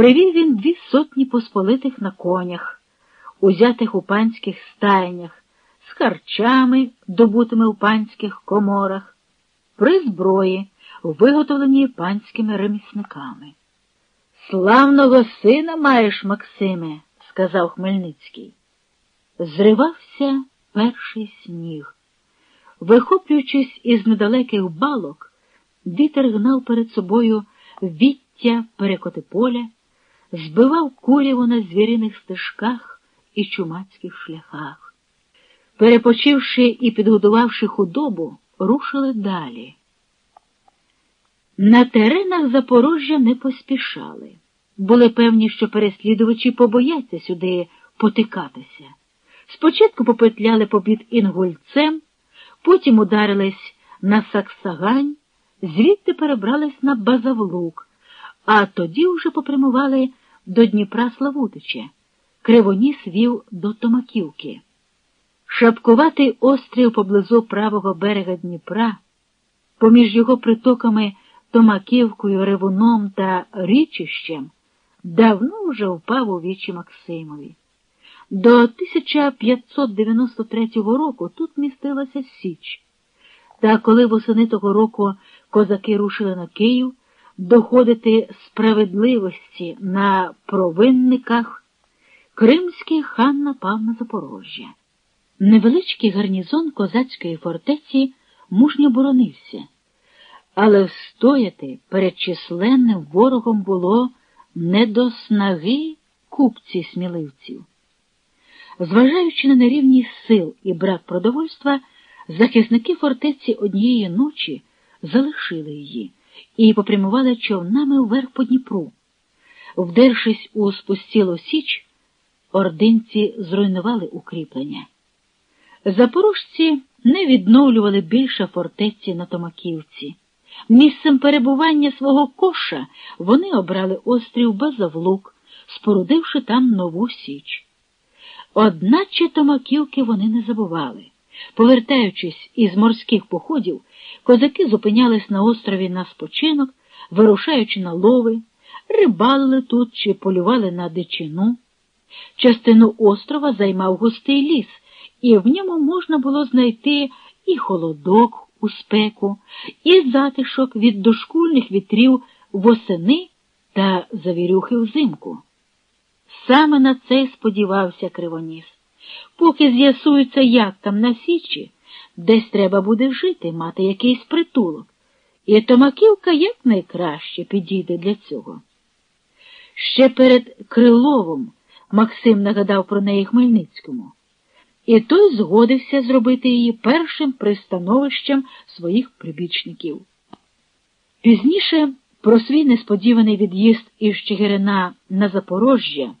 Привів він дві сотні посполитих на конях, узятих у панських стайнях, з харчами, добутими у панських коморах, при зброї, виготовленій панськими ремісниками. Славного сина маєш, Максиме, сказав Хмельницький. Зривався перший сніг. Вихоплюючись із недалеких балок, вітер гнав перед собою віття перекоти поля, збивав куряву на звіриних стежках і чумацьких шляхах. Перепочивши і підгодувавши худобу, рушили далі. На теренах Запорожжя не поспішали. Були певні, що переслідувачі побояться сюди потикатися. Спочатку попетляли побід інгульцем, потім ударились на Саксагань, звідти перебрались на Базавлук, а тоді вже попрямували до Дніпра Славутича. Кривоніс вів до Томаківки. Шапкуватий острів поблизу правого берега Дніпра, поміж його притоками Томаківкою, Ревуном та Річищем, давно вже впав у вічі Максимові. До 1593 року тут містилася Січ. Та коли восени того року козаки рушили на Київ доходити справедливості на провинниках, кримський хан напав на Запорожжя. Невеличкий гарнізон козацької фортеці мужньо боронився, але встояти перед численним ворогом було не до снаги купці сміливців. Зважаючи на нерівність сил і брак продовольства, захисники фортеці однієї ночі залишили її і попрямували човнами вверх по Дніпру. Вдершись у спустілу січ, ординці зруйнували укріплення. Запорожці не відновлювали більше фортеці на Томаківці. Місцем перебування свого коша вони обрали острів Базавлук, спорудивши там нову січ. Одначе Томаківки вони не забували. Повертаючись із морських походів, козаки зупинялись на острові на спочинок, вирушаючи на лови, рибалили тут чи полювали на дичину. Частину острова займав густий ліс, і в ньому можна було знайти і холодок у спеку, і затишок від дошкульних вітрів восени та завірюхи взимку. Саме на це сподівався Кривоніс. Поки з'ясується, як там на Січі, десь треба буде жити, мати якийсь притулок, і Томаківка якнайкраще підійде для цього. Ще перед Криловом Максим нагадав про неї Хмельницькому, і той згодився зробити її першим пристановищем своїх прибічників. Пізніше про свій несподіваний від'їзд із Чигирина на Запорожжя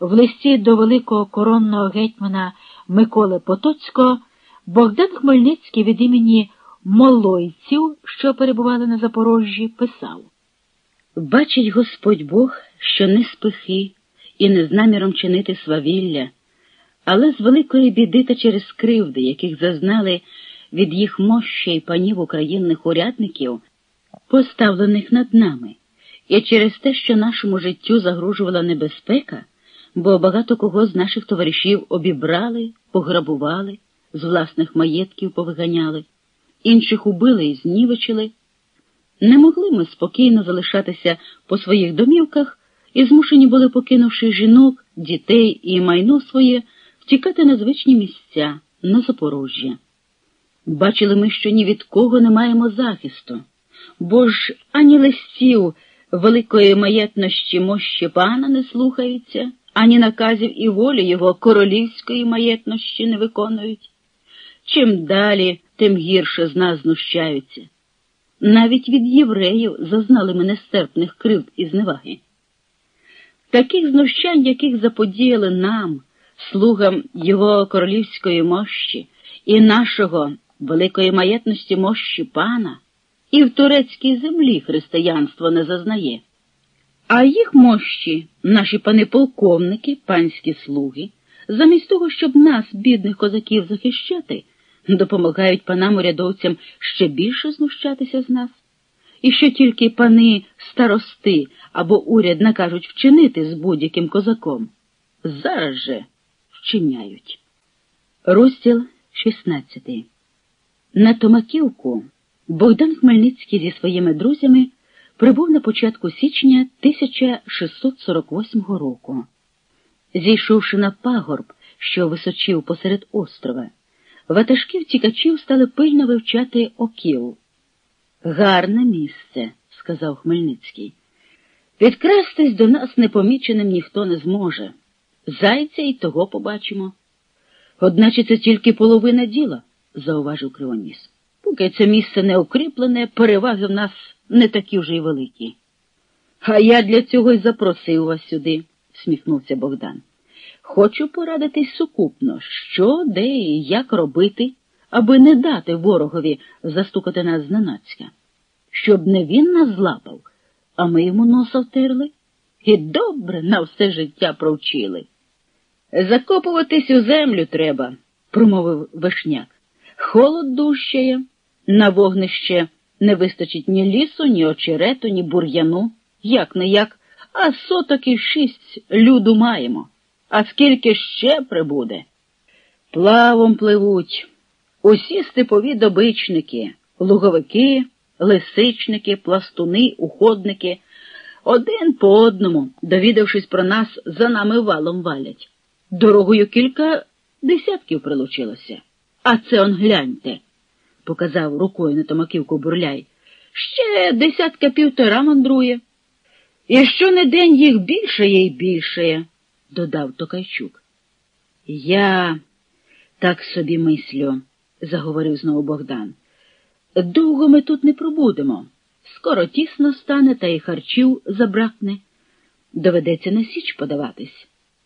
в листі до великого коронного гетьмана Миколи Потоцького Богдан Хмельницький від імені молойців, що перебували на Запорожжі, писав. Бачить Господь Бог, що не спихи і не з наміром чинити свавілля, але з великої біди та через кривди, яких зазнали від їх мощей панів українних урядників, поставлених над нами, і через те, що нашому життю загрожувала небезпека бо багато кого з наших товаришів обібрали, пограбували, з власних маєтків повиганяли, інших убили і знівечили. Не могли ми спокійно залишатися по своїх домівках і змушені були, покинувши жінок, дітей і майно своє, втікати на звичні місця, на Запорожжя. Бачили ми, що ні від кого не маємо захисту, бо ж ані листів великої маєтності мощі пана не слухаються ані наказів і волі його королівської маєтності не виконують. Чим далі, тим гірше з нас знущаються. Навіть від євреїв зазнали ми нестерпних кривд і зневаги. Таких знущань, яких заподіяли нам, слугам його королівської мощі і нашого великої маєтності мощі пана, і в турецькій землі християнство не зазнає. А їх мощі, наші пани полковники, панські слуги, замість того, щоб нас, бідних козаків, захищати, допомагають панам урядовцям ще більше знущатися з нас. і що тільки пани старости або уряд накажуть вчинити з будь-яким козаком. Зараз же вчиняють. Розділ 16 На Томаківку Богдан Хмельницький зі своїми друзями прибув на початку січня 1648 року. Зійшовши на пагорб, що височив посеред острова, ватажки втікачів стали пильно вивчати окіл. Гарне місце, сказав Хмельницький. Підкрастись до нас непоміченим ніхто не зможе. Зайця й того побачимо. Одначе це тільки половина діла, зауважив Кривоніс. Поки це місце не укріплене, переваги в нас не такі вже й великі. А я для цього й запросив вас сюди, сміхнувся Богдан. Хочу порадитись сукупно, що, де і як робити, аби не дати ворогові застукати нас зненацька. Щоб не він нас злапав, а ми йому носа втерли і добре на все життя провчили. Закопуватись у землю треба, промовив вишняк. Холод дужчає, на вогнище не вистачить ні лісу, ні очерету, ні бур'яну, як не як, а соток і шість люду маємо. А скільки ще прибуде? Плавом пливуть усі степові добичники, луговики, лисичники, пластуни, уходники, один по одному, довідавшись про нас, за нами валом валять. Дорогою кілька десятків прилучилося. А це он гляньте, показав рукою на Томаківку бурляй. Ще десятка півтора мандрує. І що не день їх більшає і більшає, додав Токайчук. Я так собі мислю, заговорив знову Богдан. Довго ми тут не пробудемо. Скоро тісно стане, та й харчів забракне. Доведеться на січ подаватись.